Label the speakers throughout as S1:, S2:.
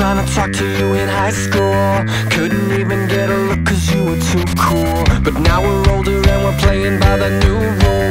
S1: trying to talk to you in high school. Couldn't even get a look cause you were too cool. But now we're older and we're playing by the new rules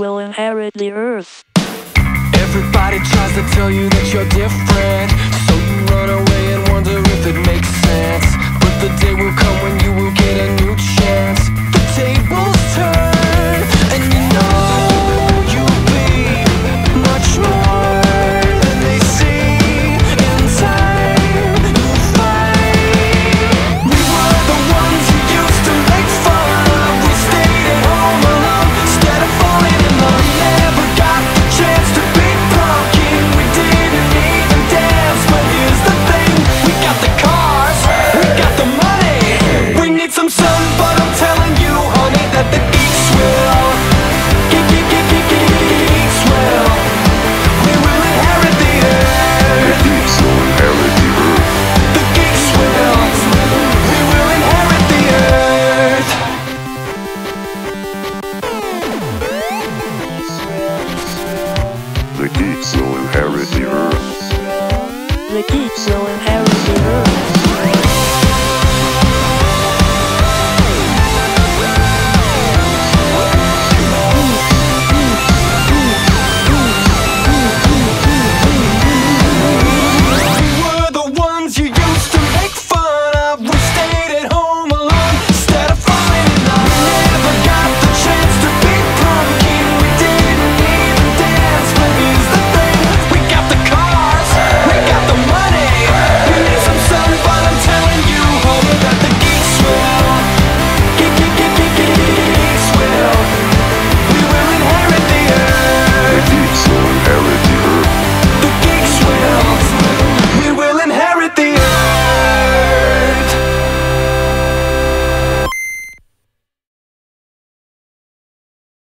S1: will inherit the earth. Everybody tries to tell you that you're different, so you run away. so inherit the earth.
S2: The
S1: kids so inherit.